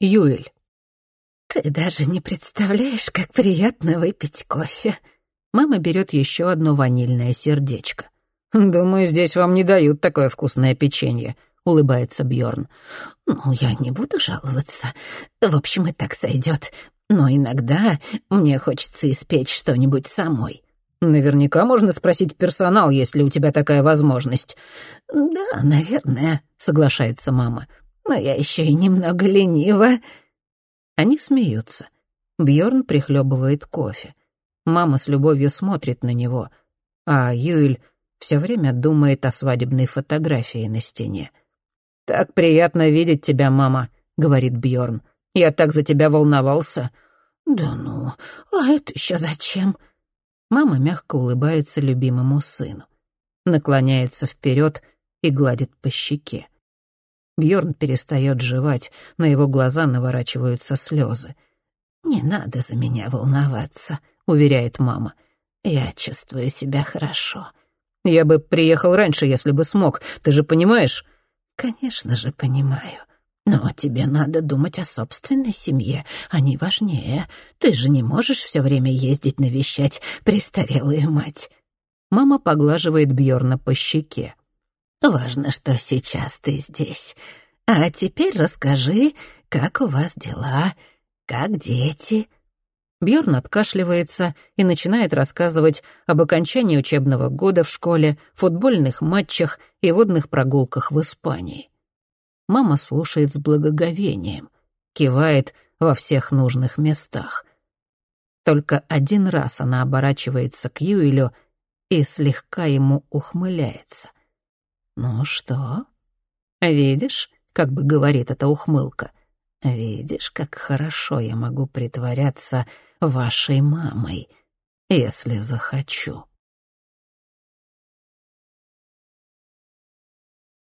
Юэль. «Ты даже не представляешь, как приятно выпить кофе». Мама берет еще одно ванильное сердечко. «Думаю, здесь вам не дают такое вкусное печенье», — улыбается Бьорн. «Ну, я не буду жаловаться. В общем, и так сойдет. Но иногда мне хочется испечь что-нибудь самой». «Наверняка можно спросить персонал, есть ли у тебя такая возможность». «Да, наверное», — соглашается мама. «Но я еще и немного ленива». Они смеются. Бьорн прихлебывает кофе. Мама с любовью смотрит на него, а Юэль все время думает о свадебной фотографии на стене. «Так приятно видеть тебя, мама», — говорит Бьорн. «Я так за тебя волновался». «Да ну, а это еще зачем?» Мама мягко улыбается любимому сыну. Наклоняется вперед и гладит по щеке. Бьорн перестает жевать, на его глаза наворачиваются слезы. «Не надо за меня волноваться», — уверяет мама. «Я чувствую себя хорошо». «Я бы приехал раньше, если бы смог. Ты же понимаешь?» «Конечно же понимаю. Но тебе надо думать о собственной семье. Они важнее. Ты же не можешь все время ездить навещать престарелую мать». Мама поглаживает Бьорна по щеке. «Важно, что сейчас ты здесь. А теперь расскажи, как у вас дела, как дети?» Бьорн откашливается и начинает рассказывать об окончании учебного года в школе, футбольных матчах и водных прогулках в Испании. Мама слушает с благоговением, кивает во всех нужных местах. Только один раз она оборачивается к Юэлю и слегка ему ухмыляется. «Ну что? Видишь, как бы говорит эта ухмылка? Видишь, как хорошо я могу притворяться вашей мамой, если захочу».